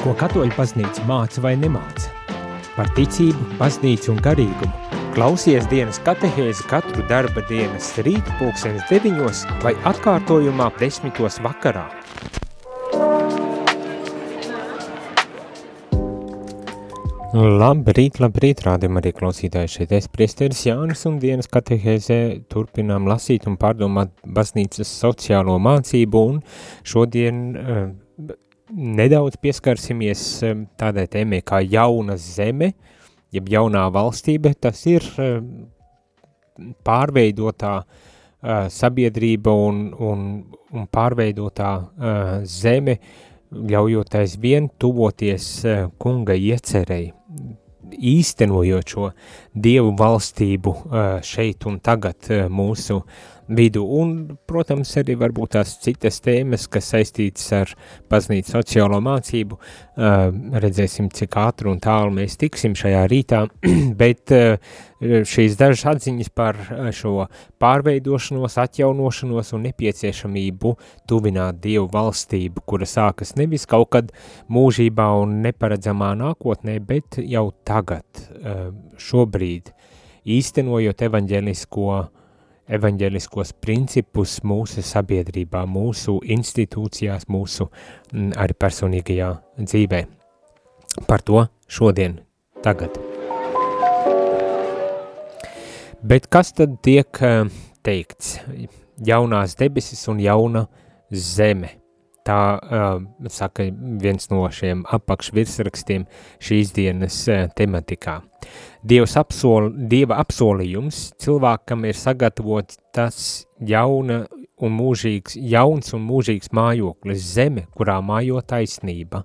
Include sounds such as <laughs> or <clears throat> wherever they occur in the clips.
Ko katoļu baznīca māca vai nemāca? Par ticību, baznīcu un garīgumu. Klausies dienas katehēzi katru darba dienas rīt pulksenes deviņos vai atkārtojumā desmitos vakarā. Labrīt, labrīt, rādījum arī klausītāji šeit es priesteris Jānis un dienas katehēzē turpinām lasīt un pārdomāt baznīcas sociālo mācību un šodien uh, nedaudz pieskarsimies tādai tēmai kā jauna zeme, jeb jaunā valstība, tas ir pārveidotā sabiedrība un, un, un pārveidotā zeme, ļaujot aizvien tuvoties kunga iecerei, īstenojot šo dievu valstību šeit un tagad mūsu vidu, un, protams, arī varbūt tās citas tēmas, kas saistītas ar baznīcu sociālo mācību, redzēsim, cik ātri un tālu mēs tiksim šajā rītā, <clears throat> bet šīs dažas atziņas par šo pārveidošanos, atjaunošanos un nepieciešamību tuvināt Dievu valstību, kura sākas nevis kaut kad mūžībā un neparedzamā nākotnē, bet jau tagad, šobrīd, īstenojot evaņģelisko uh, evaņģeliskos principus mūsu sabiedrībā, mūsu institūcijās, mūsu mm, arī personīgajā dzīvē. Par to šodien, tagad. Bet kas tad tiek eh, teikts? Jaunās debesis un jauna zeme. Tā uh, saka viens no šiem apakšvirsrakstiem šīs dienas uh, tematikā. Dievs apsol, Dieva apsolījums cilvēkam ir sagatavots tas jauna un mūžīgs, jauns un mūžīgs mājoklis zeme, kurā mājo taisnība.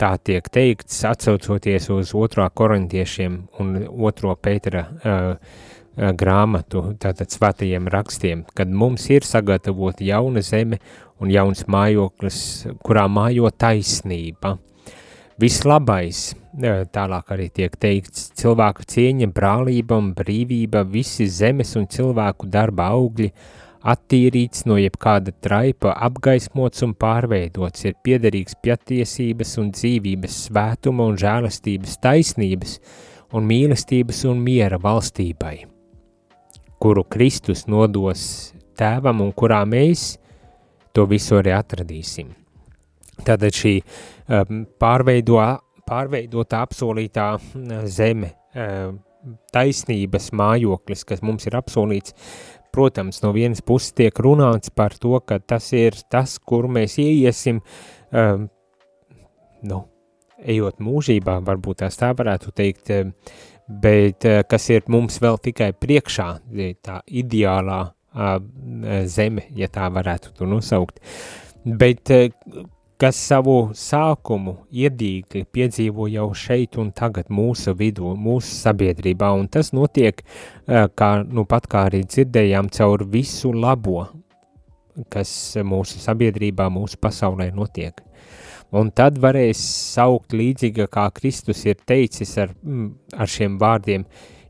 Tā tiek teikts atsaucoties uz 2. korintiešiem un 2. Pētera uh, grāmatu, tātad svētajiem rakstiem, kad mums ir sagatavota jauna zeme un jauns mājoklis, kurā mājo taisnība. Vislabais, tālāk arī tiek teikts, cilvēku cieņa, brālība un brīvība, visi zemes un cilvēku darba augļi, attīrīts no jebkāda traipa, apgaismots un pārveidots, ir piederīgs patiesības un dzīvības svētuma un žēlastības taisnības un mīlestības un miera valstībai kuru Kristus nodos tēvam un kurā mēs to visu arī atradīsim. Tātad šī um, pārveido, pārveidotā apsolītā uh, zeme, um, taisnības mājoklis, kas mums ir apsolīts, protams, no vienas puses tiek runāts par to, ka tas ir tas, kur mēs ieiesim, um, nu, ejot mūžībā, varbūt tās tā varētu teikt, bet eh, kas ir mums vēl tikai priekšā, tā ideālā zeme, ja tā varētu to nosaukt, bet kas savu sākumu iedīgli piedzīvo jau šeit un tagad mūsu vidū, mūsu sabiedrībā, un tas notiek, kā nu pat kā arī dzirdējām, caur visu labo, kas mūsu sabiedrībā, mūsu pasaulē notiek. Un tad varēs saukt līdzīga, kā Kristus ir teicis ar, ar šiem vārdiem,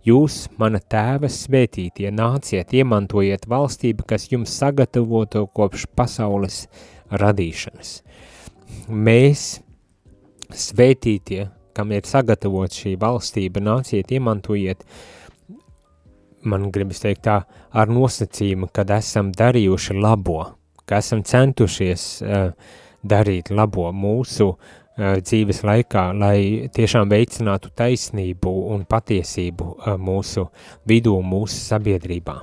jūs, mana tēva svētītie, nāciet, iemantojiet valstību, kas jums sagatavoto kopš pasaules radīšanas. Mēs, svētītie, kam ir sagatavot šī valstība, nāciet, iemantojiet, man gribas teikt tā, ar nosacījumu, kad esam darījuši labo, ka esam centušies uh, darīt labo mūsu uh, dzīves laikā, lai tiešām veicinātu taisnību un patiesību mūsu vidū, mūsu sabiedrībā.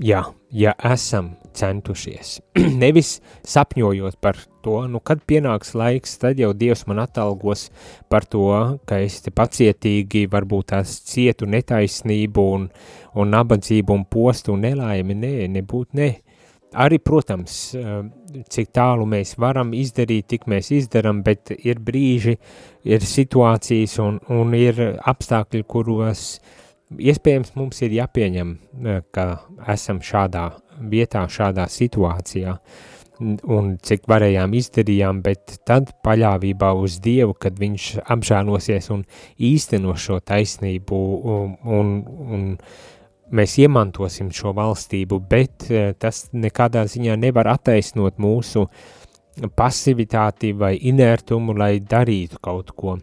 Jā, ja esam centušies, <clears throat> nevis sapņojot par to, nu kad pienāks laiks, tad jau Dievs man atalgos par to, ka es te pacietīgi varbūt tās cietu netaisnību un, un nabadzību un postu un nelaimi, nē, nebūt, nē, arī, protams, eh, cik tālu mēs varam izdarīt, tik mēs izdaram, bet ir brīži, ir situācijas un, un ir apstākļi, kuros iespējams mums ir jāpieņem, eh, ka esam šādā vietā, šādā situācijā, un cik varējām izdarījām, bet tad paļāvībā uz Dievu, kad viņš apžēlosies un īsteno šo taisnību un, un, un mēs iemantosim šo valstību, bet eh, tas nekādā ziņā nevar attaisnot mūsu pasivitāti vai inertumu, lai darītu kaut ko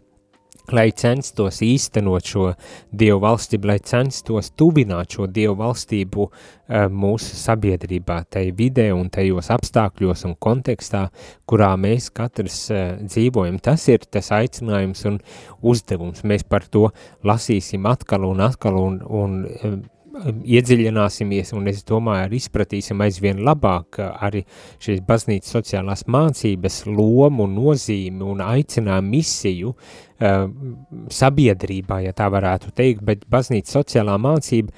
lai censtos īstenot šo Dievu valstību, lai censtos tuvināt šo Dievu valstību uh, mūsu sabiedrībā, tai vidē un tajos apstākļos un kontekstā, kurā mēs katrs uh, dzīvojam. Tas ir tas aicinājums un uzdevums. Mēs par to lasīsim atkal un atkal un, un iedziļināsimies un es domāju arī izpratīsim aizvien labāk arī šīs baznīcas sociālās mācības lomu, nozīmi un aicinājumu misiju uh, sabiedrībā, ja tā varētu teikt, bet baznīcas sociālā mācība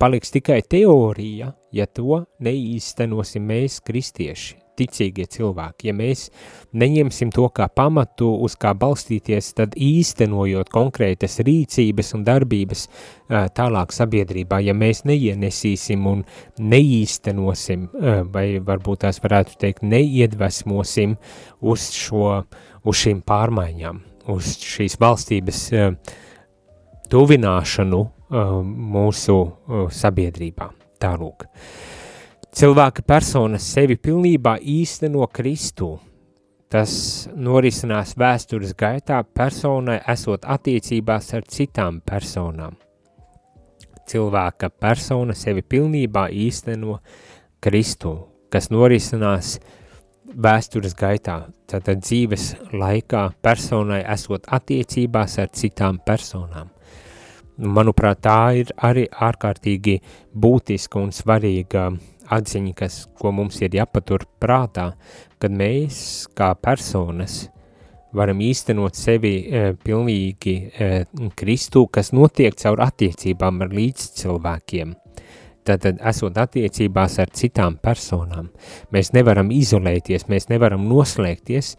paliks tikai teorija, ja to neīstenosim mēs kristieši ticīgie cilvēki. Ja mēs neņemsim to kā pamatu, uz kā balstīties, tad īstenojot konkrētas rīcības un darbības tālāk sabiedrībā, ja mēs neienesīsim un neīstenosim, vai varbūt tās varētu teikt, neiedvesmosim uz, šo, uz šīm pārmaiņām, uz šīs valstības tuvināšanu mūsu sabiedrībā. Tālūk. Cilvēka persona sevi pilnībā īsteno Kristu. Tas norisinās vēstures gaitā personai esot attiecībās ar citām personām. Cilvēka persona sevi pilnībā īsteno Kristu, kas norisinās vēstures gaitā, tātad dzīves laikā personai esot attiecībās ar citām personām. Manuprāt, tā ir arī ārkārtīgi būtiska un svarīga uh, atziņa, kas, ko mums ir jāpatur prātā, kad mēs kā personas varam īstenot sevi e, pilnīgi e, Kristu, kas notiek caur attiecībām ar līdzcilvēkiem. Tātad, esot attiecībās ar citām personām, mēs nevaram izolēties, mēs nevaram noslēgties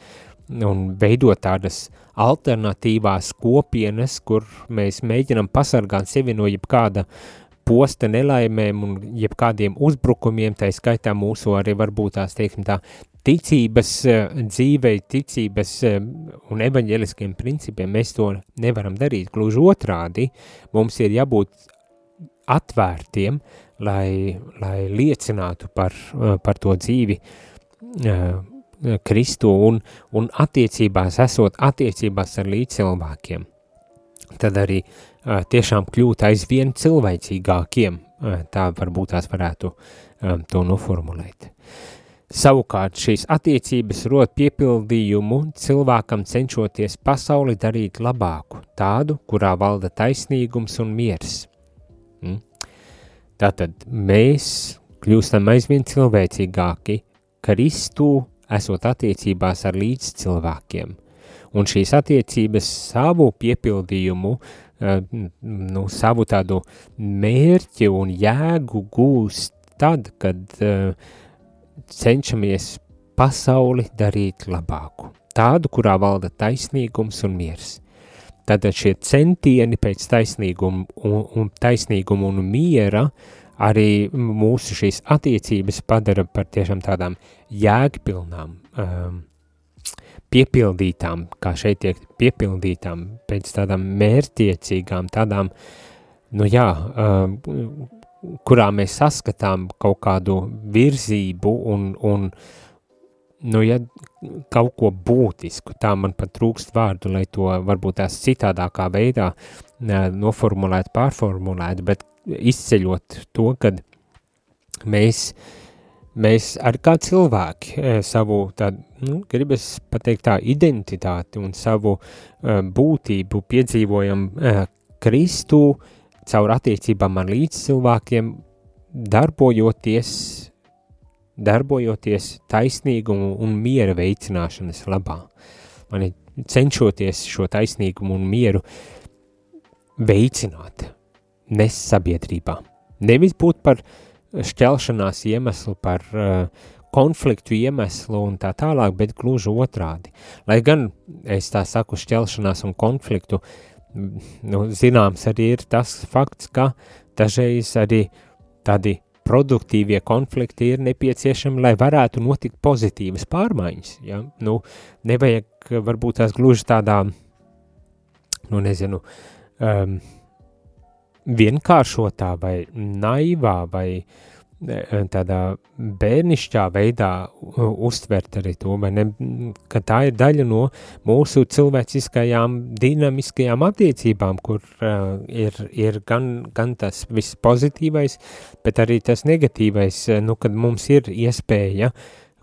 un veidot tādas alternatīvās kopienas, kur mēs mēģinam pasargāt sevi no jebkāda uh, posta nelaimēm un jebkādiem uzbrukumiem, tā skaitā mūsu arī varbūt tās, teiksim tā, ticības eh, dzīvei, ticības eh, un evaņģeliskiem principiem mēs to nevaram darīt. Gluži otrādi, mums ir jābūt atvērtiem, lai, lai liecinātu par, eh, par to dzīvi Kristu un, un attiecībās, esot attiecībās ar līdzcilvēkiem. Tad arī tiešām kļūt aizvien cilvēcīgākiem, tā varbūt tās varētu to noformulēt. Savukārt šīs attiecības rod piepildījumu cilvēkam cenšoties pasauli darīt labāku, tādu, kurā valda taisnīgums un miers. Mm? Tātad mēs kļūstam aizvien cilvēcīgāki, Kristu esot attiecībās ar līdz cilvēkiem, un šīs attiecības savu piepildījumu uh, Eh, nu, savu tādu mērķi un jēgu gūst tad, kad uh, cenšamies pasauli darīt labāku. Tādu, kurā valda taisnīgums un miers. Tātad šie centieni pēc taisnīguma un, un, taisnīguma un miera arī mūsu šīs attiecības padara par tiešām tādām jēgpilnām, um, piepildītām, kā šeit tiek piepildītām, pēc tādām mērtiecīgām, tādām, nu jā, kurā mēs saskatām kaut kādu virzību un, un nu, ja kaut ko būtisku, tā man pat trūkst vārdu, lai to varbūt tās citādākā veidā noformulēt, pārformulēt, bet izceļot to, kad mēs uh, mēs ar kā cilvēki e, savu tādu, nu, gribas pateikt tā, identitāti un savu uh, būtību piedzīvojam uh, Kristu caur attiecībām ar līdz cilvēkiem, darbojoties, darbojoties taisnīgumu un miera veicināšanas labā. Mani cenšoties šo taisnīgumu un mieru veicināt, nes sabiedrībā. Nevis būt par uh, šķelšanās iemeslu, par uh, konfliktu iemeslu un tā tālāk, bet gluži otrādi. Lai gan, es tā saku, šķelšanās un konfliktu, nu, zināms arī ir tas fakts, ka dažreiz arī tādi produktīvie konflikti ir nepieciešami, lai varētu notikt pozitīvas pārmaiņas. Ja? Nu, nevajag varbūt tās gluži tādā, nu nezinu, um, vienkāršotā vai naivā vai e, tādā bērnišķā veidā uztvert arī to, vai ne, ka tā ir daļa no mūsu cilvēciskajām dinamiskajām attiecībām, kur uh, ir, ir gan, gan tas viss pozitīvais, bet arī tas negatīvais, nu, kad mums ir iespēja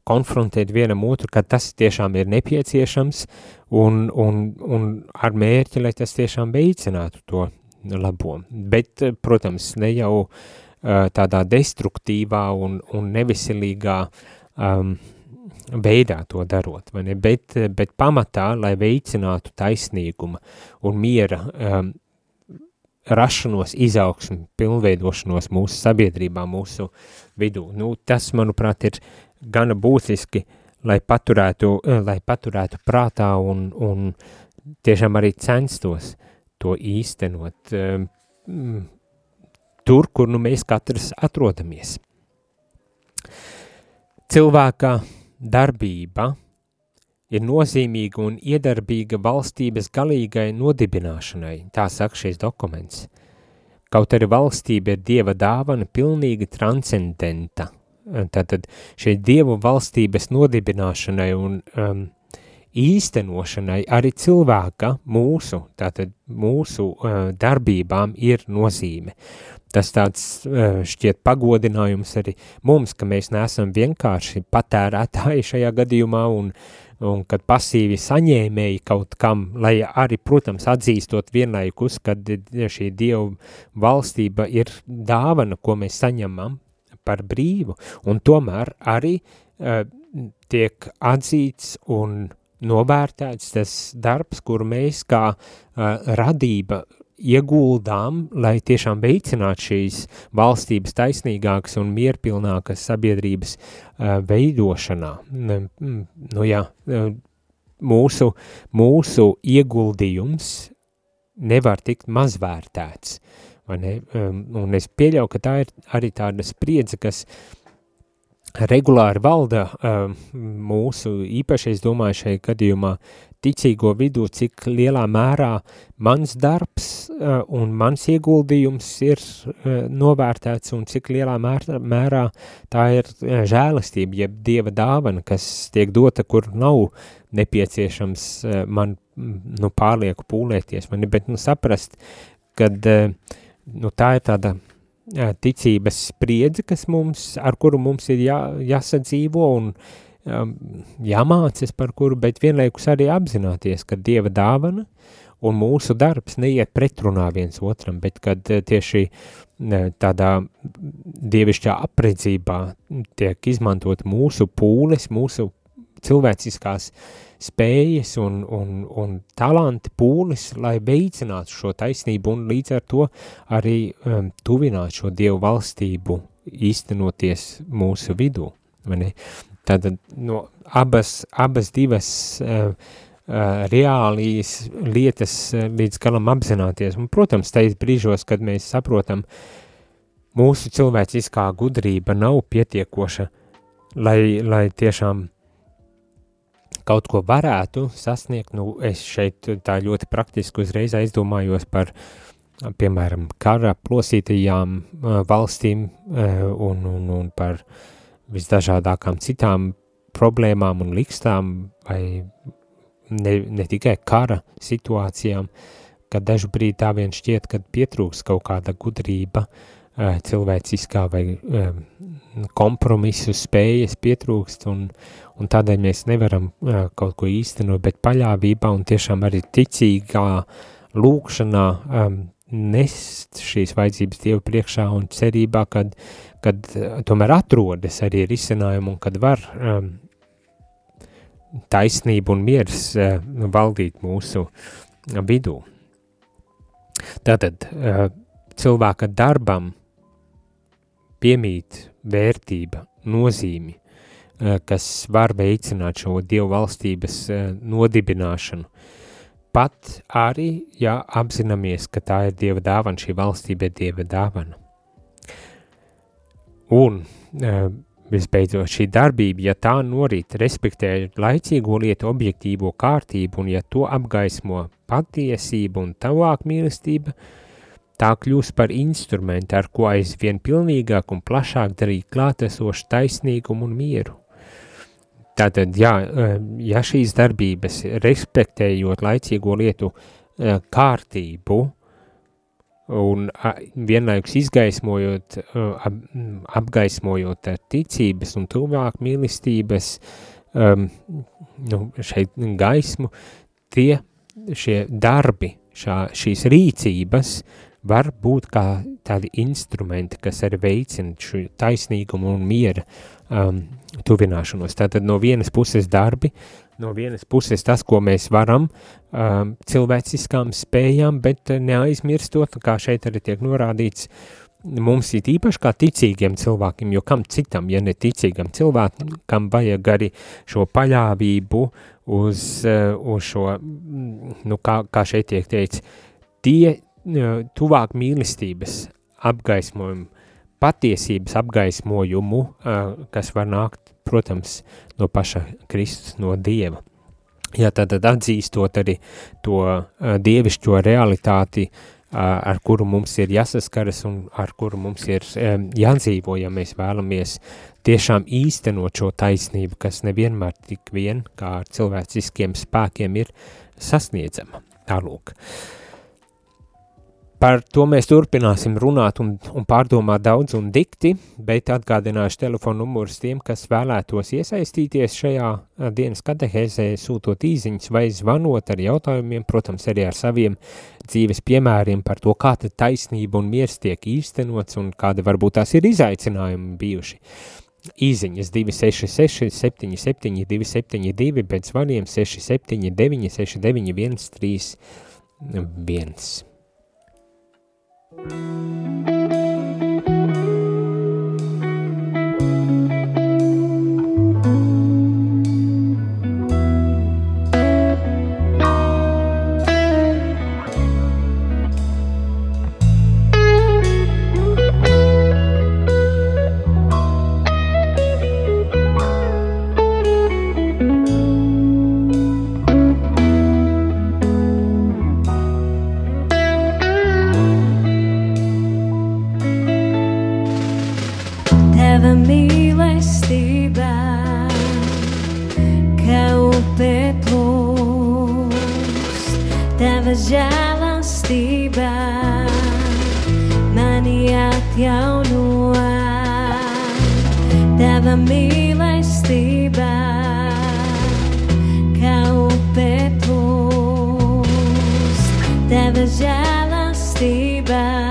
konfrontēt vienam otru, ka tas tiešām ir nepieciešams un, un, un ar mērķi, lai tas tiešām veicinātu to labo. Bet, protams, ne jau uh, Uh, tādā destruktīvā un, un neveselīgā um, veidā to darot, vai ne? Bet, bet pamatā, lai veicinātu taisnīguma un miera um, rašanos, izaugsmu, pilnveidošanos mūsu sabiedrībā, mūsu vidū. Nu, tas, manuprāt, ir gana būtiski, lai paturētu, uh, lai paturētu prātā un, un tiešām arī censtos to īstenot. Um, tur, kur nu mēs katrs atrodamies. Cilvēka darbība ir nozīmīga un iedarbīga valstības galīgai nodibināšanai, tā saka šis dokuments. Kaut arī valstība ir dieva dāvana pilnīgi transcendenta. Tātad šeit dievu valstības nodibināšanai un um, īstenošanai arī cilvēka mūsu, tātad mūsu uh, darbībām ir nozīme. Tas tāds uh, šķiet pagodinājums arī mums, ka mēs neesam vienkārši patērētāji šajā gadījumā un, un kad pasīvi saņēmēji kaut kam, lai arī, protams, atzīstot vienlaikus, kad šī Dievu valstība ir dāvana, ko mēs saņemam par brīvu, un tomēr arī uh, tiek atzīts un novērtēts tas darbs, kuru mēs kā uh, radība ieguldām, lai tiešām veicinātu šīs valstības taisnīgākas un mierpilnākas sabiedrības uh, veidošanā. Nu jā, mūsu, mūsu ieguldījums nevar tikt mazvērtēts, vai ne? Um, un es pieļauju, ka tā ir arī tāda spriedze, kas uh, regulāri valda uh, mūsu, īpaši es domāju šai gadījumā, ticīgo vidū, cik lielā mērā mans darbs uh, un mans ieguldījums ir uh, novērtēts un cik lielā mērā, tā ir uh, žēlastība, jeb dieva dāvana, kas tiek dota, kur nav nepieciešams man nu, pārlieku pūlēties, man, bet nu, saprast, kad nu, tā ir tāda ticības spriedzi, kas mums, ar kuru mums ir jā, jāsadzīvo un um, jāmācas par kuru, bet vienlaikus arī apzināties, ka Dieva dāvana un mūsu darbs neiet pretrunā viens otram, bet kad tieši tādā dievišķā apredzībā tiek izmantot mūsu pūles, mūsu cilvēciskās spējas un, un, un talanti pūles, lai veicinātu šo taisnību un līdz ar to arī um, tuvināt šo Dievu valstību īstenoties mūsu vidū. Tātad no abas, abas divas uh, uh, reālijas lietas uh, līdz galam apzināties. Un, protams, tais brīžos, kad mēs saprotam, mūsu cilvēciskā gudrība nav pietiekoša, lai, lai tiešām kaut ko varētu sasniegt, nu, es šeit tā ļoti praktiski uzreiz aizdomājos par, piemēram, kara plosītajām uh, valstīm uh, un, un, un par visdažādākām citām problēmām un likstām vai ne, ne tikai kara situācijām, kad dažu brīdi tā vien šķiet, kad pietrūks kaut kāda gudrība, uh, cilvēciskā vai kompromisu spējas pietrūkst un, un tādēļ mēs nevaram uh, kaut ko īstenot, bet paļāvībā un tiešām arī ticīgā lūkšanā um, nest šīs vajadzības Dievu priekšā un cerībā, kad, kad tomēr atrodas arī risinājumu un kad var um, taisnība un miers uh, valdīt mūsu vidū. Tātad uh, cilvēka darbam piemīt vērtība, nozīmi, kas var veicināt šo dievu valstības eh, nodibināšanu. Pat arī, ja apzināmies, ka tā ir dieva dāvana, šī valstība ir dieva dāvana. Un eh, visbeidzot šī darbība, ja tā norīt, respektē laicīgo lietu objektīvo kārtību un ja to apgaismo patiesība un tavāk mīlestība, tā kļūs par instrumentu, ar ko aizvien pilnīgāk un plašāk darīt klātesošu taisnīgumu un mieru Tātad, jā, ja šīs darbības respektējot laicīgo lietu kārtību un vienlaikus izgaismojot, apgaismojot ar ticības un tuvāk mīlestības nu, šeit gaismu, tie šie darbi, šā, šīs rīcības var būt kā tādi instrumenti, kas arī veicina šo taisnīgumu un miera um, tuvināšanos. Tātad no vienas puses darbi, no vienas puses tas, ko mēs varam um, cilvēciskām spējām, bet neaizmirstot, kā šeit arī tiek norādīts, mums ir īpaši kā ticīgiem cilvēkiem, jo kam citam, ja ne ticīgam cilvēkam, kam vajag arī šo paļāvību uz, uh, uz šo, nu kā, kā šeit tiek teicis, tie tuvāk mīlestības apgaismojumu, patiesības apgaismojumu, kas var nākt, protams, no paša Kristus, no Dieva. Jā, tātad atzīstot arī to dievišķo realitāti, ar kuru mums ir jāsaskaras un ar kuru mums ir jādzīvo, ja mēs vēlamies tiešām īstenot šo taisnību, kas nevienmēr tik vien, kā ar cilvēciskiem spēkiem ir sasniedzama. Tālūk. Uh, Par to mēs turpināsim runāt un, un pārdomāt daudz un dikti, bet atgādināšu telefonu numurus tiem, kas vēlētos iesaistīties šajā dienas katehēzē, sūtot īziņas vai zvanot ar jautājumiem, protams, arī ar saviem dzīves piemēriem par to, kā tad taisnība un miers tiek īstenots un kāda varbūt tās ir izaicinājumi bijuši. Īziņas 266 77 272, bet zvaniem 679 Thank you. jalan tiba Maniat jau noa Tava mīlestība Kā upe plūst Tava žēlastība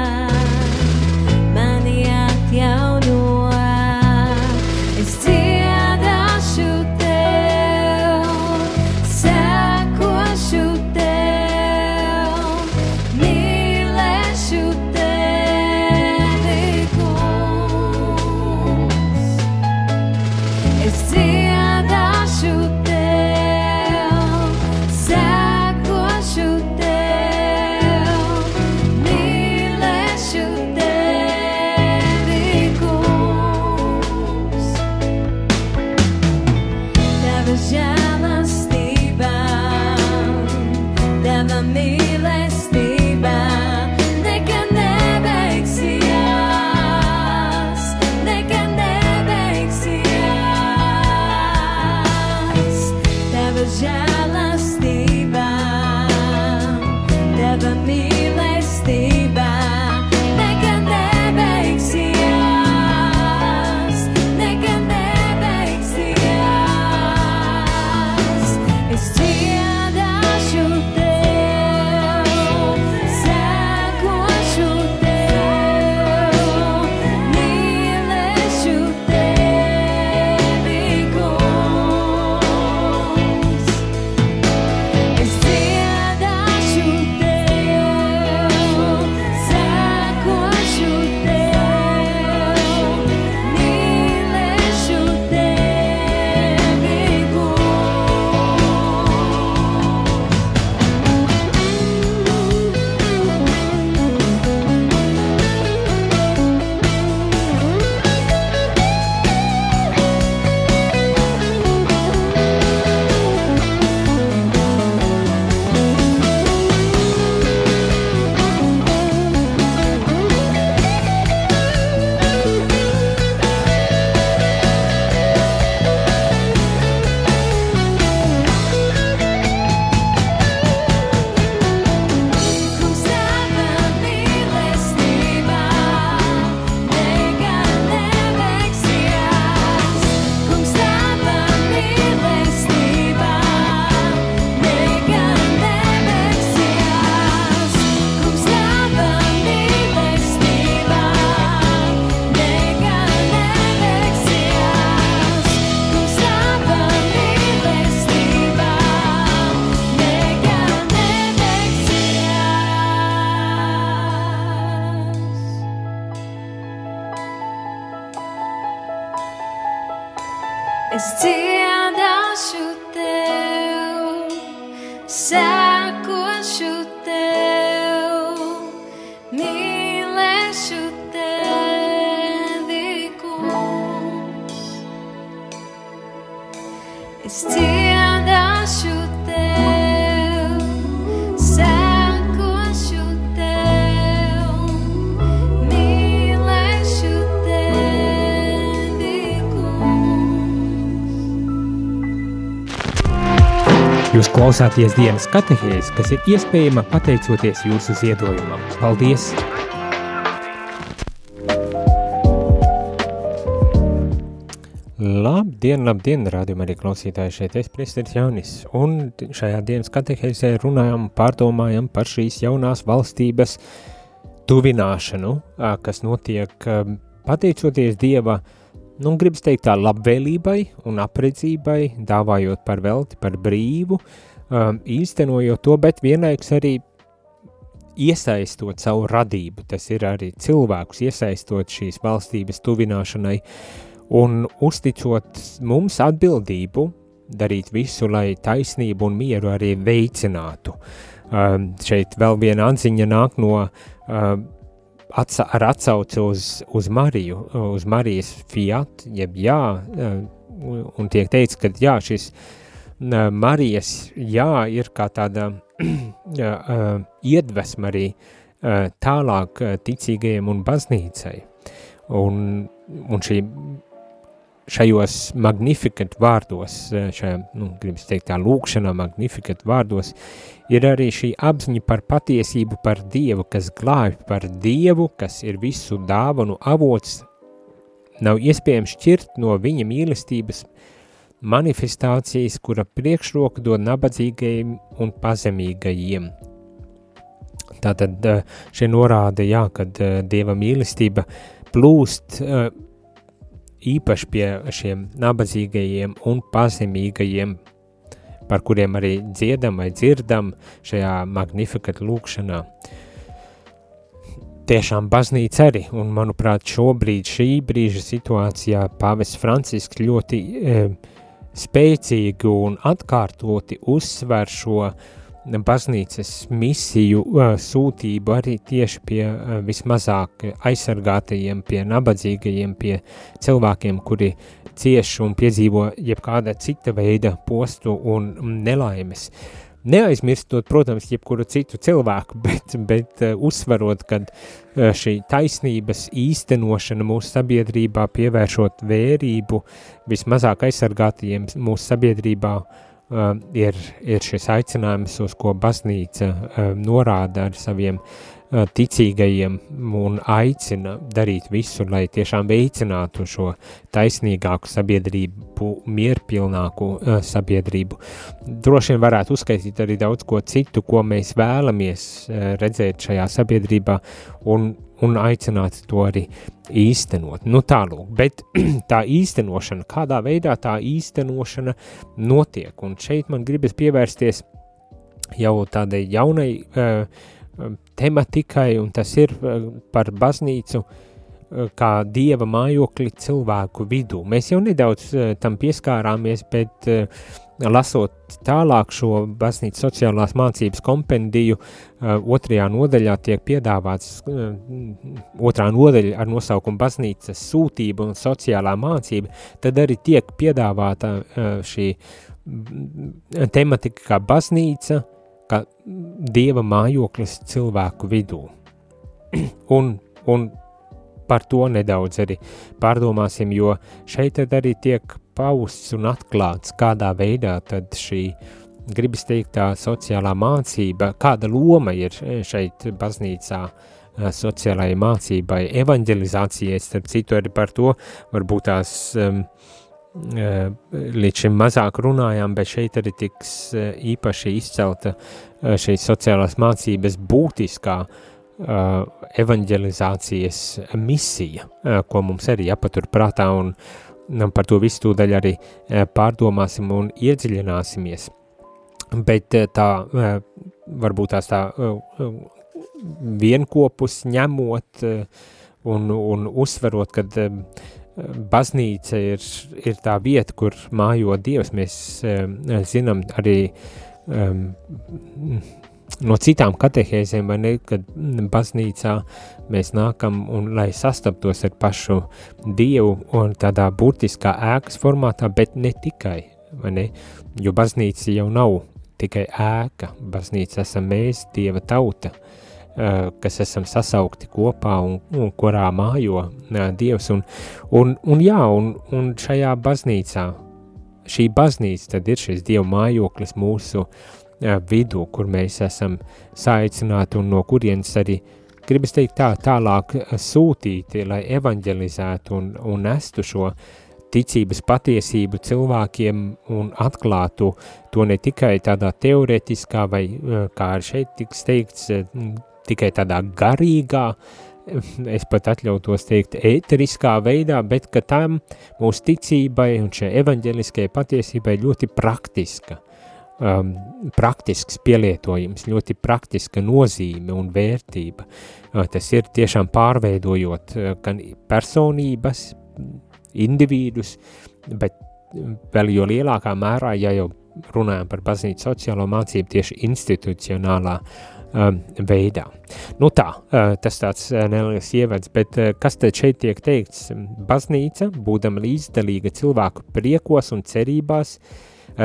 131. dziedāšu tev, sekošu tev, Jūs klausāties dienas katehēs, kas ir iespējama pateicoties jūsu ziedojumam. Paldies! Labdien, labdien, rādījumā arī klausītāji šeit es, Priesteris Jaunis, un šajā dienas katehēzē runājam, pārdomājam par šīs jaunās valstības tuvināšanu, kas notiek pateicoties Dieva, nu, gribas teikt tā labvēlībai un apredzībai, dāvājot par velti, par brīvu, um, īstenojot to, bet vienlaiks arī iesaistot savu radību, tas ir arī cilvēkus iesaistot šīs valstības tuvināšanai un uzticot mums atbildību darīt visu, lai taisnību un mieru arī veicinātu. Um, šeit vēl viena atziņa nāk no um, atsa, ar atsauci uz, uz Mariju, uz Marijas fiat, jeb jā, uh, un tiek teikts, ka jā, šis uh, Marijas jā ir kā tāda uh, <clears throat> iedvesma arī tālāk ticīgajiem un baznīcai. Un, un šī šajos magnifikat vārdos, eh, šajā, nu, gribas teikt tā lūkšanā magnifikat vārdos, ir arī šī apziņa par patiesību par Dievu, kas glābi par Dievu, kas ir visu dāvanu avots, nav iespējams šķirt no viņa mīlestības manifestācijas, kura priekšroka dod nabadzīgajiem un pazemīgajiem. Tātad eh, šie norāda, jā, kad eh, Dieva mīlestība plūst īpaši pie šiem nabadzīgajiem un pazemīgajiem, par kuriem arī dziedam vai dzirdam šajā magnifikat lūkšanā. Tiešām baznīca arī, un manuprāt šobrīd šī brīža situācijā pāvests Francisks ļoti e, spēcīgi un atkārtoti uzsver šo baznīcas misiju uh, sūtību arī tieši pie uh, vismazāk aizsargātajiem, pie nabadzīgajiem, pie cilvēkiem, kuri cieš un piedzīvo jebkāda cita veida postu un nelaimes. Neaizmirstot, protams, jebkuru citu cilvēku, <laughs> bet, bet uh, uzsvarot, ka šī taisnības īstenošana mūsu sabiedrībā pievēršot vērību vismazāk aizsargātajiem mūsu sabiedrībā uh, ir, ir šis aicinājums, uz ko baznīca uh, norāda ar saviem uh, ticīgajiem un aicina darīt visu, lai tiešām veicinātu šo taisnīgāku sabiedrību, mierpilnāku uh, sabiedrību. Droši vien varētu uzskaitīt arī daudz ko citu, ko mēs vēlamies uh, redzēt šajā sabiedrībā un un aicināt to arī īstenot. Nu tālūk, bet <clears throat> tā īstenošana, kādā veidā tā īstenošana notiek, un šeit man gribas pievērsties jau tādai jaunai uh, tematikai, un tas ir uh, par baznīcu uh, kā dieva mājokli cilvēku vidū. Mēs jau nedaudz tam pieskārāmies, bet lasot tālāk šo baznīcas sociālās mācības kompendiju, uh, otrajā nodaļā tiek piedāvāts uh, otrā nodaļa ar nosaukumu baznīcas sūtība un sociālā mācība, tad arī tiek piedāvāta uh, šī tematika kā baznīca, kā dieva mājoklis cilvēku vidū. <clears throat> un, un par to nedaudz arī pārdomāsim, jo šeit arī tiek pausts un atklāts, kādā veidā tad šī, gribas teikt, tā sociālā mācība, kāda loma ir šeit baznīcā sociālajai mācībai, evanģelizācijai, starp citu arī par to, varbūt tās um, līdz šim mazāk runājām, bet šeit arī tiks īpaši izcelta šīs sociālās mācības būtiskā uh, evanģelizācijas misija, uh, ko mums arī jāpatur prātā un, par to visu tūdaļ arī e, pārdomāsim un iedziļināsimies. Bet e, tā, e, varbūt tās tā vienkopus ņemot un, un uzsverot, kad baznīca ir, ir tā vieta, kur mājo Dievs. Mēs zinām arī no citām katehēzēm, vai ne, kad baznīcā mēs nākam un lai sastaptos ar pašu Dievu un tādā burtiskā ēkas formātā, bet ne tikai, vai ne, jo baznīca jau nav tikai ēka, baznīca esam mēs, Dieva tauta, Eh, kas esam sasaukti kopā un, un kurā mājo uh, Dievs. Un, un, un jā, un, un šajā baznīcā, šī baznīca tad ir šis Dieva mājoklis mūsu uh, vidū, kur mēs esam saicināti un no kurienes arī gribas teikt tā, tālāk sūtīti, lai evanģelizētu un, un nestu šo ticības patiesību cilvēkiem un atklātu to ne tikai tādā teoretiskā vai, kā šeit tiks teikts, tikai tādā garīgā, <laughs> es pat atļautos teikt, ēteriskā veidā, bet ka tam mūsu ticībai un šai evaņģeliskajai patiesībai ļoti praktiska, um, praktisks pielietojums, ļoti praktiska nozīme un vērtība. Uh, tas ir tiešām pārveidojot uh, gan personības, individus, bet vēl jo lielākā mērā, ja jau runājam par baznīcu sociālo mācību tieši institucionālā uh, Um, veidā. Nu tā, uh, tas tāds uh, neliels ievads, bet uh, kas tad šeit tiek teikts? Baznīca, būdama līdzdalīga cilvēku priekos un cerībās,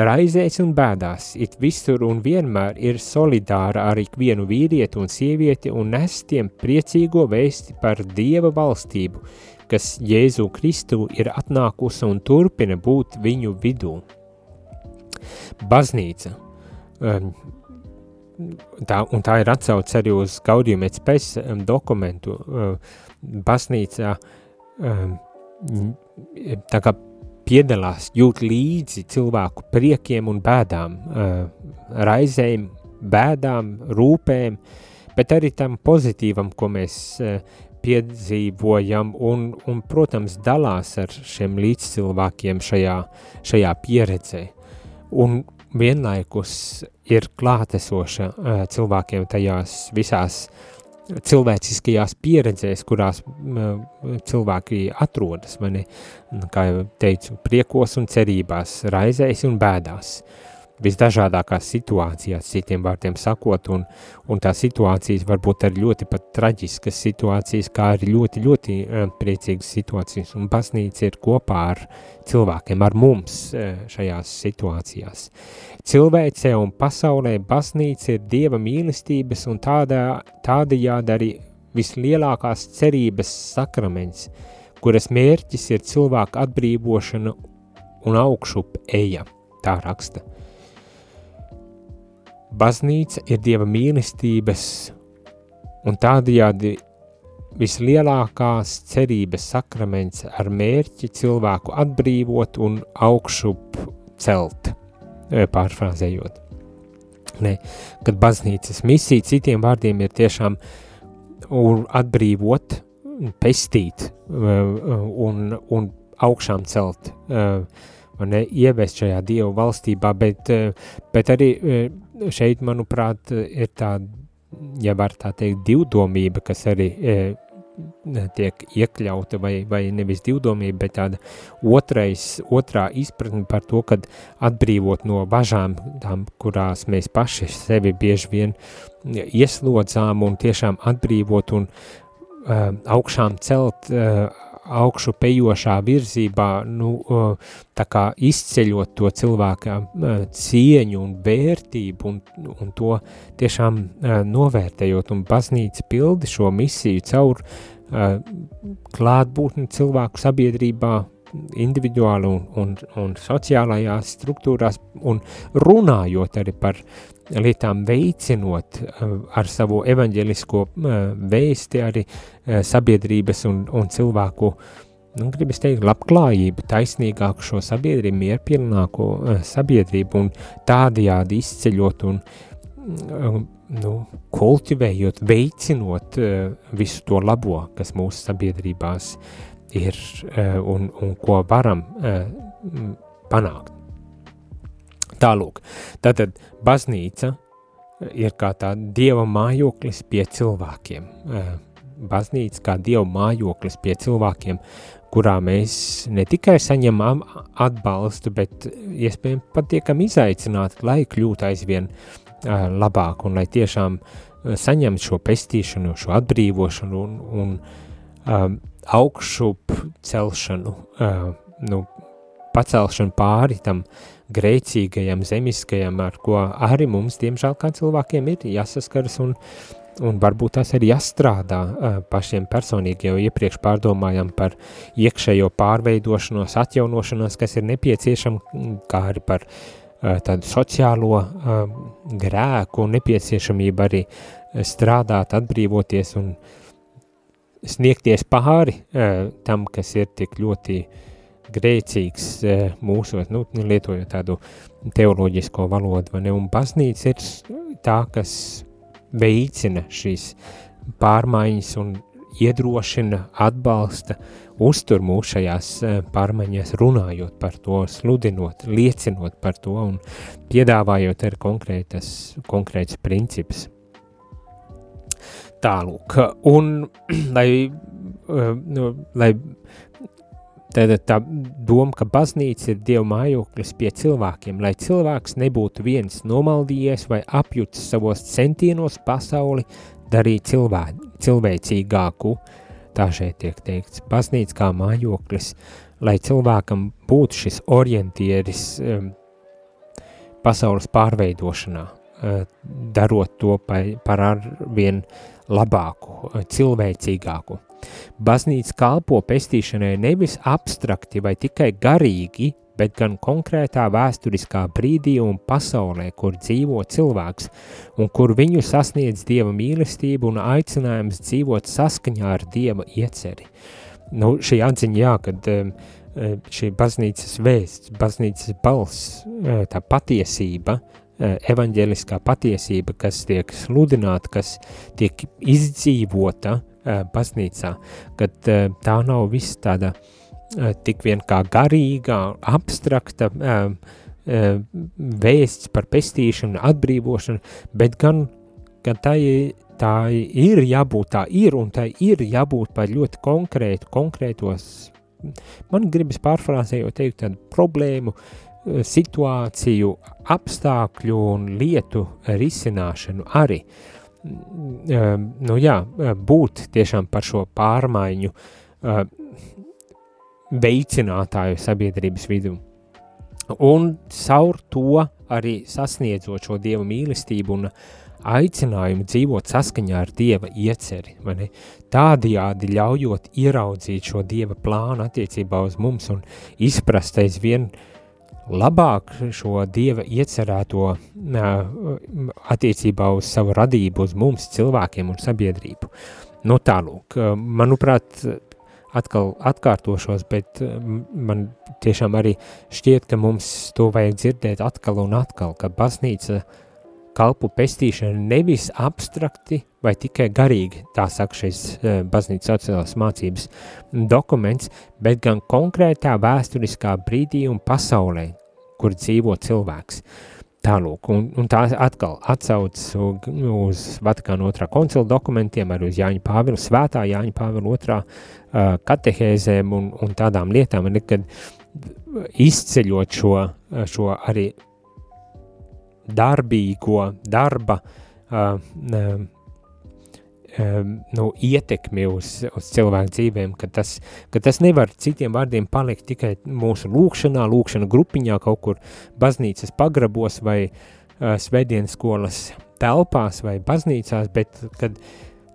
raizēs un bēdās, it visur un vienmēr ir solidāra ar ikvienu vīrieti un sievieti un nes tiem priecīgo vēsti par Dieva valstību, kas Jēzu Kristu ir atnākusi un turpina būt viņu vidū. Baznīca, um, tā, un tā ir atsauce arī uz Gaudījuma et spēs um, dokumentu. Uh, baznīcā, um, tā kā piedalās, jūt līdzi cilvēku priekiem un bēdām, uh, raizēm, bēdām, rūpēm, bet arī tam pozitīvam, ko mēs uh, piedzīvojam un, un, protams, dalās ar šiem līdzcilvēkiem šajā, šajā pieredzē. Un vienlaikus ir klātesoša uh, cilvēkiem tajās visās cilvēciskajās pieredzēs, kurās cilvēki atrodas, mani, kā jau teicu, priekos un cerībās, raizēs un bēdās. Uh, visdažādākās situācijās, citiem vārdiem sakot, un, un tā situācijas var būt arī ļoti pat traģiskas situācijas, kā arī ļoti, ļoti uh, priecīgas situācijas, un baznīca ir kopā ar cilvēkiem, ar mums uh, šajās situācijās. Cilvēcē un pasaulē baznīca ir Dieva mīlestības un tādā, tādajādi arī vislielākās cerības sakraments, kuras mērķis ir cilvēka atbrīvošana un augšup eja, tā raksta. Baznīca ir Dieva mīlestības un tādajādi vislielākās cerības sakraments ar mērķi cilvēku atbrīvot un augšup celt, e, pārfrāzējot. Ne, kad baznīcas misija citiem vārdiem ir tiešām atbrīvot, pestīt e, un, un augšām celt, e, ne, ievest šajā Dievu valstībā, bet, bet arī šeit, manuprāt, ir tā, ja var tā teikt, divdomība, kas arī e, tiek iekļauta, vai, vai nevis divdomība, bet tāda otrais, otrā izpratne par to, kad atbrīvot no bažām, tām, kurās mēs paši sevi bieži vien ieslodzām un tiešām atbrīvot un uh, augšām celt uh, augšu pejošā virzībā, nu, tā kā izceļot to cilvēka cieņu un vērtību un, un to tiešām novērtējot un baznīca pildi šo misiju caur klātbūtni cilvēku sabiedrībā, individuāli un, un, un sociālajās struktūrās un runājot arī par lietām veicinot uh, ar savu evaņģelisko uh, vēsti arī uh, sabiedrības un, un cilvēku, nu, gribas teikt, labklājību, taisnīgāku šo sabiedrību, mierpilnāku sabiedrību un tādajādi izceļot un nu, kultivējot, veicinot visu to labo, kas mūsu sabiedrībās ir un, un ko varam panākt. Tālūk, tātad baznīca ir kā tā dieva mājoklis pie cilvēkiem. Baznīca kā dieva mājoklis pie cilvēkiem, kurā mēs ne tikai saņemam atbalstu, bet iespējams pat tiekam izaicināti, lai kļūtu aizvien uh, labāk un lai tiešām uh, saņemtu šo pestīšanu, šo atbrīvošanu un, un um, augšup celšanu, uh, nu, pacelšanu pāri tam grēcīgajam, zemiskajam, ar ko arī mums, diemžēl, kā cilvēkiem ir jāsaskaras un, un varbūt tas ir jāstrādā uh, pašiem personīgi, jau iepriekš pārdomājam par iekšējo pārveidošanos, atjaunošanos, kas ir nepieciešama, kā arī par uh, tādu sociālo uh, grēku un nepieciešamību arī strādāt, atbrīvoties un sniegties pāri uh, tam, kas ir tik ļoti grēcīgs uh, mūsos, nu, lietojot tādu teoloģisko valodu, vai ne, un baznīca ir tā, kas veicina šīs pārmaiņas un iedrošina, atbalsta, uztur mūs šajās pārmaiņās, runājot par to, sludinot, liecinot par to un piedāvājot ar konkrētas, konkrētas principus. Tālūk, un <clears throat> lai, nu, lai Tātad tā doma, ka baznīca ir Dieva mājoklis pie cilvēkiem, lai cilvēks nebūtu viens nomaldījies vai apjutis savos centienos pasauli darīt cilvē, cilvēcīgāku, tā šeit tiek teikts, baznīca kā mājoklis, lai cilvēkam būtu šis orientieris um, pasaules pārveidošanā, uh, darot to par, par arvien labāku, cilvēcīgāku. Baznīca kalpo pestīšanai nevis abstrakti vai tikai garīgi, bet gan konkrētā vēsturiskā brīdī un pasaulē, kur dzīvo cilvēks, un kur viņu sasniedz Dieva mīlestība un aicinājums dzīvot saskaņā ar Dieva ieceri. Nu, šī atziņa, jā, kad um, šī baznīcas vēsts, baznīcas balss, uh, tā patiesība, uh, evaņģeliskā patiesība, kas tiek sludināta, kas tiek izdzīvota, baznīcā, kad tā nav viss tāda tik vien kā garīgā, abstrakta vēsts par pestīšanu, atbrīvošanu, bet gan, gan tā, tā ir jābūt, tā ir un tā ir jābūt par ļoti konkrētu, konkrētos, man gribas pārfrāzējot teikt tādu problēmu, situāciju, apstākļu un lietu risināšanu arī. Uh, nu jā, būt tiešām par šo pārmaiņu veicinātāju sabiedrības vidū. Un caur to arī sasniedzot šo Dieva mīlestību un aicinājumu dzīvot saskaņā ar Dieva ieceri, tādajādi ļaujot ieraudzīt šo Dieva plānu attiecībā uz mums un izprast aizvien vien labāk šo dieva iecerēto attiecībā uz savu radību, uz mums, cilvēkiem un sabiedrību. Nu tālūk, manuprāt, atkal atkārtošos, bet man tiešām arī šķiet, ka mums to vajag dzirdēt atkal un atkal, ka baznīca kalpu pestīšana nevis abstrakti vai tikai garīgi, tā saka šis baznīcas sociālās mācības dokuments, bet gan konkrētā vēsturiskā brīdī un pasaulē, kur dzīvo cilvēks. Tālūk, un, un tā atkal atsaucas uz Vatikāna otrā koncila dokumentiem, arī uz Jāņa Pāvila, svētā Jāņa Pāvila otrā uh, katehēzēm un, un tādām lietām, nekad izceļot šo, šo arī darbīgo darba uh, um, nu, ietekmi uz, uz cilvēku dzīvēm, ka tas, ka tas nevar citiem vārdiem palikt tikai mūsu lūkšanā, lūkšana grupiņā kaut kur baznīcas pagrabos vai uh, svētdienas skolas telpās vai baznīcās, bet kad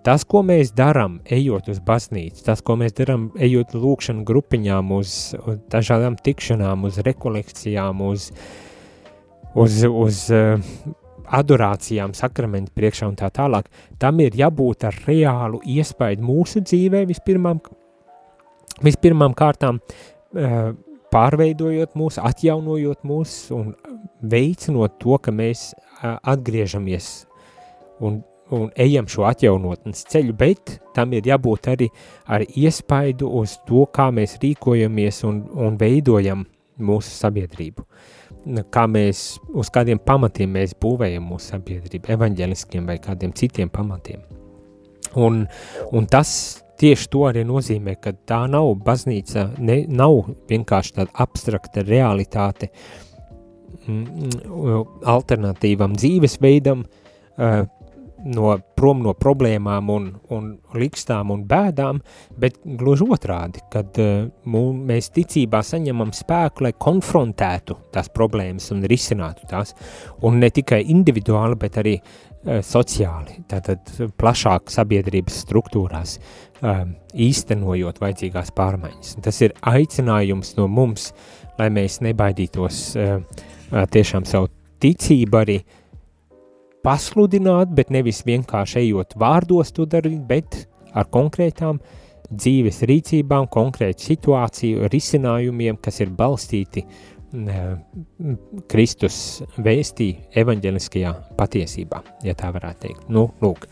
tas, ko mēs darām, ejot uz baznīcu, tas, ko mēs darām, ejot lūkšanu grupiņām, uz, uz dažādām tikšanām, uz rekolekcijām, uz, uz, uz uh, adorācijām, sakramentu priekšā un tā tālāk, tam ir jābūt ar reālu iespaidu mūsu dzīvē vispirmām, vispirmām kārtām, eh, pārveidojot mūs, atjaunojot mūs un veicinot to, ka mēs eh, atgriežamies un, un ejam šo atjaunotnes ceļu, bet tam ir jābūt arī ar iespaidu uz to, kā mēs rīkojamies un, un veidojam mūsu sabiedrību. Uh, kā mēs, uz kādiem pamatiem mēs būvējam mūsu sabiedrību, evaņģeliskiem vai kādiem citiem pamatiem. Un, un tas tieši to arī nozīmē, ka tā nav baznīca, ne, nav vienkārši tāda abstrakta realitāte mm, alternatīvam dzīvesveidam, uh, no, prom no problēmām un, un likstām un bēdām, bet gluži otrādi, kad uh, mū, mēs ticībā saņemam spēku, lai konfrontētu tās problēmas un risinātu tās, un ne tikai individuāli, bet arī uh, sociāli, tātad plašāk sabiedrības struktūrās, uh, īstenojot vajadzīgās pārmaiņas. Tas ir aicinājums no mums, lai mēs nebaidītos tiešām savu ticību arī uh, pasludināt, bet nevis vienkārši ejot vārdos to darīt, bet ar konkrētām dzīves rīcībām, konkrētu situāciju, risinājumiem, kas ir balstīti Kristus vēstī evaņģeliskajā patiesībā, ja tā varētu teikt. Nu, lūk.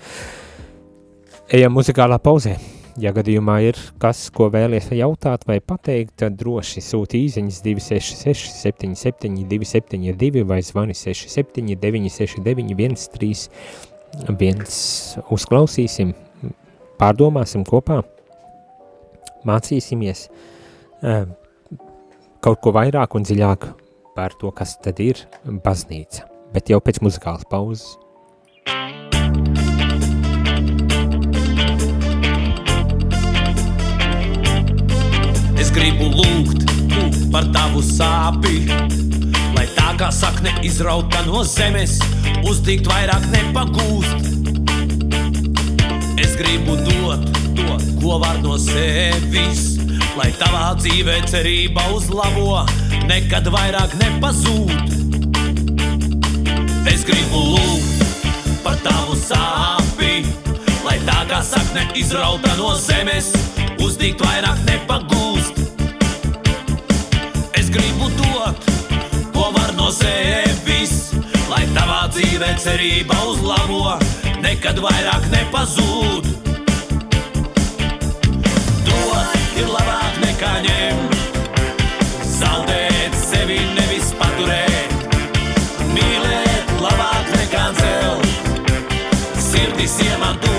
Ejam muzikālā pauzē. Ja gadījumā ir kas, ko vēlies jautāt vai pateikt, tad droši sūti īziņas 266 77 272 vai zvani 67 969 131. Uzklausīsim, pārdomāsim kopā, mācīsimies kaut ko vairāk un dziļāk par to, kas tad ir baznīca, bet jau pēc muzikālas pauzes. Es gribu lūgt par tavu sāpi, lai tā kā sakne izrauta no zemes, uzdīgt vairāk nepagūst. Es gribu dot to, ko var no sevis, lai tavā dzīvē cerība uz labo nekad vairāk nepazūd. Es gribu lūgt par tavu sāpi, lai tā kā sakne izrauta no zemes, uzdīgt vairāk nepagūst. Gribu dot, ko var no sevis, lai tavā dzīvē cerība uz labo nekad vairāk nepazūd. Dot ir labāk nekā ņemt, zaudēt sevi nevis paturēt, mīlēt labāk nekā dzelt, sirdis iemantot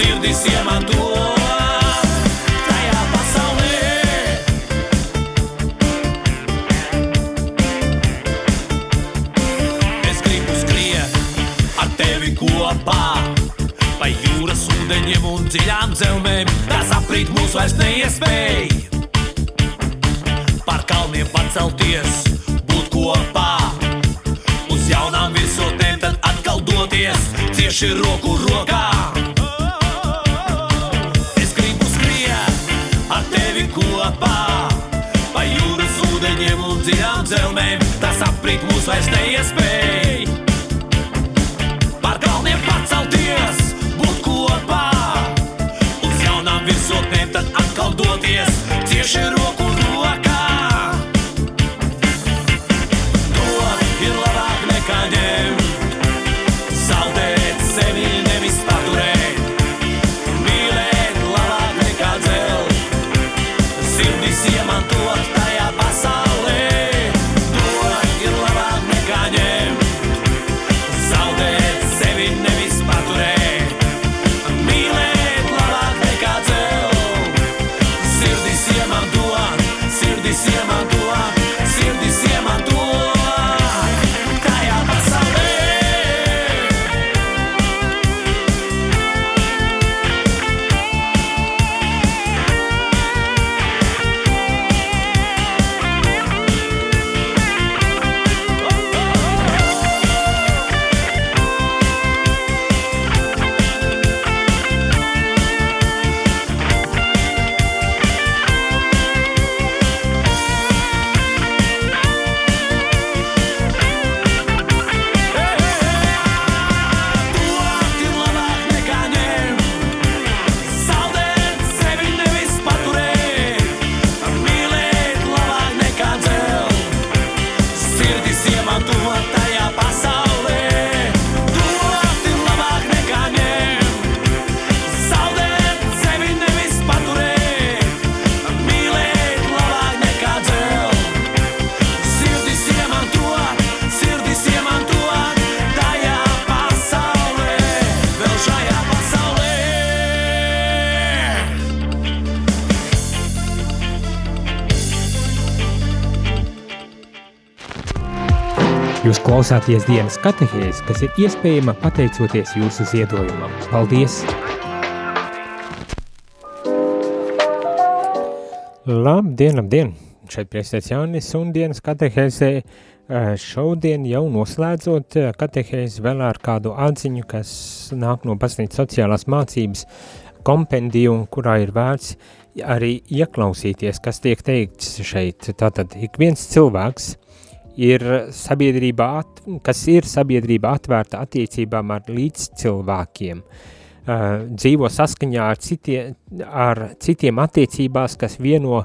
sirdis iemantot tajā pasaulē. Es gribu skriet ar tevi kopā, pa jūras ūdeņiem un dziļām dzelmēm. Tas aprīt mūs vairs neiespēja. Par kalniem pacelties, būt kopā, uz jaunām virsotnēm, tad atkal doties cieši roku rokā. Un dziļām dzelmēm. Tas aprīt mūs vairs neiespēja. Par kalniem pacelties, būt kopā, uz jaunām virsotnēm, tad atkal doties cieši roku klausāties dienas katehēs, kas ir iespējama pateicoties jūsu ziedojumam. Paldies! Labdien, labdien! Šeit priestēts Jānis un dienas katehēzē šodien jau noslēdzot katehēzi vēl ar kādu atziņu, kas nāk no pasnīt sociālās mācības kompendiju, kurā ir vērts arī ieklausīties, kas tiek teikts šeit. Tātad ik viens cilvēks ir sabiedrībā, at, kas ir sabiedrība atvērta attiecībām ar līdzcilvēkiem, uh, dzīvo saskaņā ar, citie, ar citiem attiecībās, kas vieno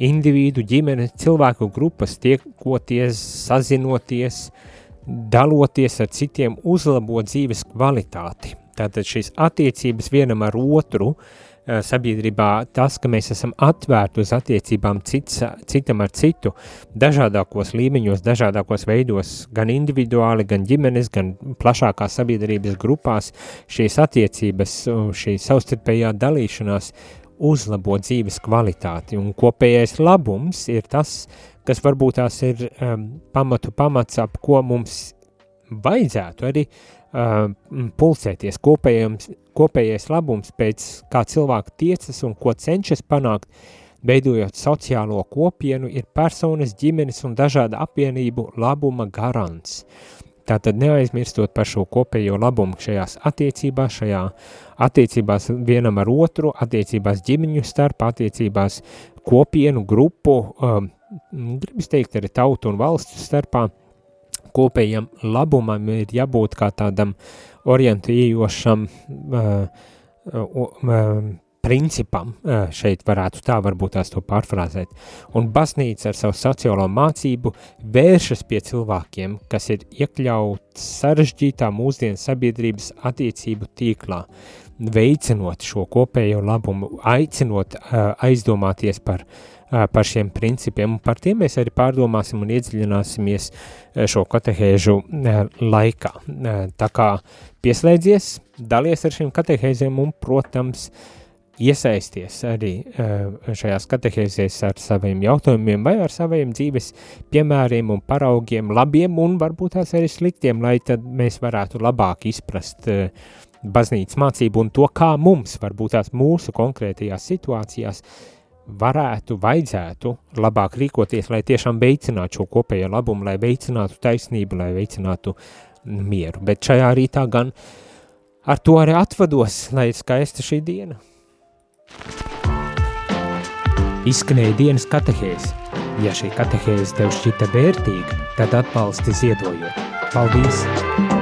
individu, ģimene, cilvēku grupas, tiekoties, sazinoties, daloties ar citiem, uzlabot dzīves kvalitāti. Tātad šīs attiecības vienam ar otru uh, sabiedrībā tas, ka mēs esam atvērti uz attiecībām cits, citam ar citu, dažādākos līmeņos, dažādākos veidos, gan individuāli, gan ģimenes, gan plašākās sabiedrības grupās, šīs attiecības, šī savstarpējā dalīšanās uzlabo dzīves kvalitāti, un kopējais labums ir tas, kas varbūt tās ir um, pamatu pamats, ap ko mums vajadzētu arī uh, pulcēties kopējums, kopējais labums pēc kā cilvēka tiecas un ko cenšas panākt, veidojot sociālo kopienu, ir personas, ģimenes un dažāda apvienību labuma garants. Tātad neaizmirstot par šo kopējo labumu šajās attiecībās, šajā attiecībās vienam ar otru, attiecībās ģimeņu starp, attiecībās kopienu, grupu, um, gribas teikt arī tautu un valstu starpā, kopējam labumam ir jābūt kā tādam orientējošam uh, uh, principam, uh, šeit varētu tā varbūt tās to pārfrāzēt. Un baznīca ar savu sociālo mācību vēršas pie cilvēkiem, kas ir iekļauts sarežģītā mūsdienu sabiedrības attiecību tīklā, veicinot šo kopējo labumu, aicinot aizdomāties par uh, par šiem principiem, un par tiem mēs arī pārdomāsim un iedziļināsimies šo katehēžu laikā. Tā kā pieslēdzies, dalies ar šiem katehēziem un, protams, iesaisties arī šajās katehēzēs ar saviem jautājumiem vai ar saviem dzīves piemēriem un paraugiem, labiem un varbūt tās arī sliktiem, lai tad mēs varētu labāk izprast baznīcas mācību un to, kā mums varbūt tās mūsu konkrētajās situācijās varētu, vajadzētu labāk rīkoties, lai tiešām veicinātu šo kopējo labumu, lai veicinātu taisnību, lai veicinātu mieru. Bet šajā rītā gan ar to arī atvados, lai ir skaista šī diena. Izskanēja dienas katehēs. Ja šī katehēs tev šķita vērtīga, tad atbalsti ziedojot. Paldies!